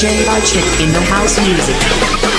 DJ Archik in the house music.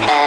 Thank